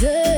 good.